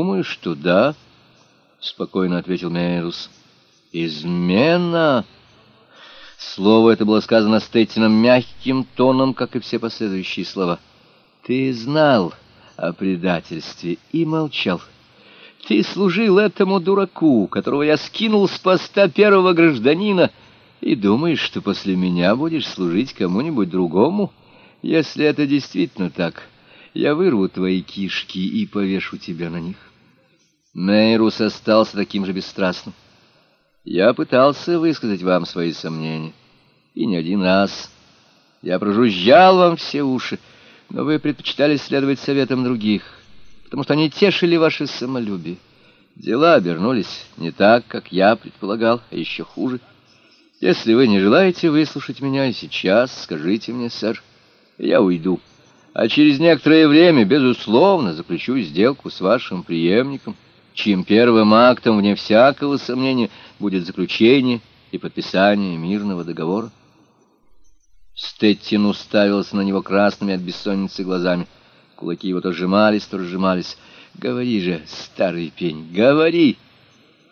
Думаю, что да, спокойно ответил Мейрус. Измена. Слово это было сказано Стеттином мягким тоном, как и все последующие слова. Ты знал о предательстве и молчал. Ты служил этому дураку, которого я скинул с поста первого гражданина, и думаешь, что после меня будешь служить кому-нибудь другому? Если это действительно так, я вырву твои кишки и повешу тебя на них. Мейрус остался таким же бесстрастным. Я пытался высказать вам свои сомнения, и не один раз. Я прожужжал вам все уши, но вы предпочитали следовать советам других, потому что они тешили ваше самолюбие. Дела обернулись не так, как я предполагал, а еще хуже. Если вы не желаете выслушать меня сейчас, скажите мне, сэр, я уйду. А через некоторое время, безусловно, заключу сделку с вашим преемником, чьим первым актом, вне всякого сомнения, будет заключение и подписание мирного договора. Стеттин уставился на него красными от бессонницы глазами. Кулаки его то сжимались, то разжимались. «Говори же, старый пень, говори!»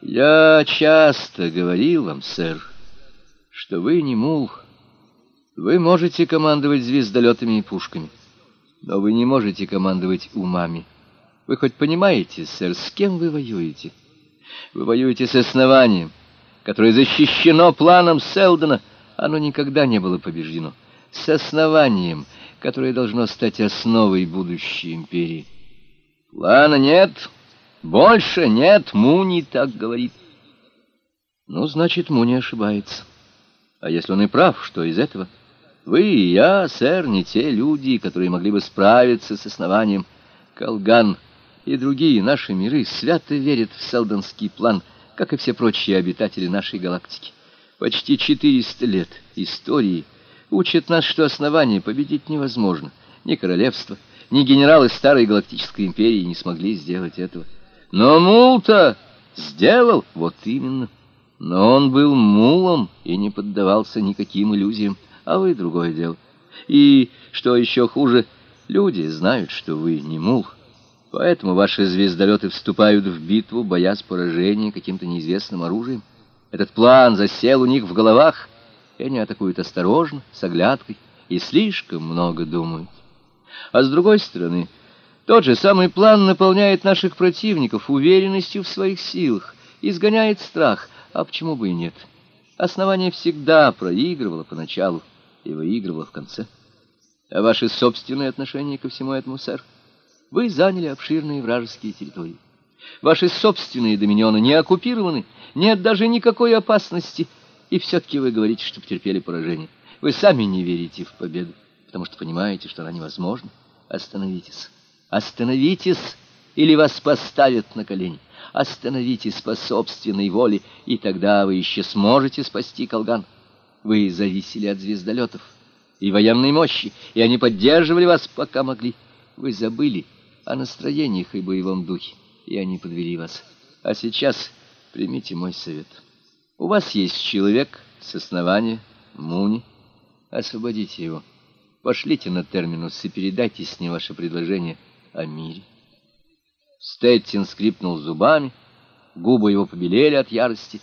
«Я часто говорил вам, сэр, что вы не мул. Вы можете командовать звездолетами и пушками, но вы не можете командовать умами. Вы хоть понимаете, сэр, с кем вы воюете? Вы воюете с основанием, которое защищено планом Селдона, оно никогда не было побеждено. С основанием, которое должно стать основой будущей империи. Плана нет, больше нет, Муни так говорит. Ну, значит, Муни ошибается. А если он и прав, что из этого? Вы и я, сэр, не те люди, которые могли бы справиться с основанием. Колган и другие наши миры свято верят в селдонский план, как и все прочие обитатели нашей галактики. Почти 400 лет истории учат нас, что основание победить невозможно. Ни королевство, ни генералы Старой Галактической империи не смогли сделать этого. Но Мулта сделал, вот именно. Но он был мулом и не поддавался никаким иллюзиям, а вы другое дело. И, что еще хуже, люди знают, что вы не мул. Поэтому ваши звездолеты вступают в битву, боясь поражения каким-то неизвестным оружием. Этот план засел у них в головах, и они атакуют осторожно, с оглядкой, и слишком много думают. А с другой стороны, тот же самый план наполняет наших противников уверенностью в своих силах, изгоняет страх, а почему бы и нет? Основание всегда проигрывало поначалу и выигрывало в конце. А ваши собственные отношения ко всему этому, сэр? Вы заняли обширные вражеские территории. Ваши собственные доминионы не оккупированы, нет даже никакой опасности, и все-таки вы говорите, что потерпели поражение. Вы сами не верите в победу, потому что понимаете, что она невозможна. Остановитесь. Остановитесь, или вас поставят на колени. Остановитесь по собственной воле, и тогда вы еще сможете спасти Колган. Вы зависели от звездолетов и военной мощи, и они поддерживали вас, пока могли. Вы забыли, о настроениях и боевом духе, и они подвели вас. А сейчас примите мой совет. У вас есть человек с основания, Муни. Освободите его. Пошлите на терминус и передайте с ним ваше предложение о мире. Стеттин скрипнул зубами, губы его побелели от ярости,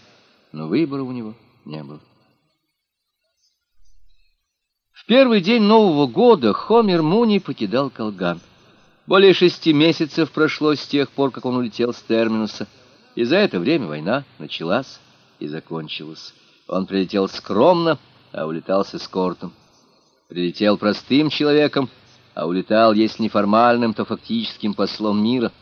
но выбора у него не было. В первый день Нового года Хомер Муни покидал Колган. Более шести месяцев прошло с тех пор, как он улетел с терминуса, и за это время война началась и закончилась. Он прилетел скромно, а улетал с эскортом. Прилетел простым человеком, а улетал, если не формальным, то фактическим послом мира —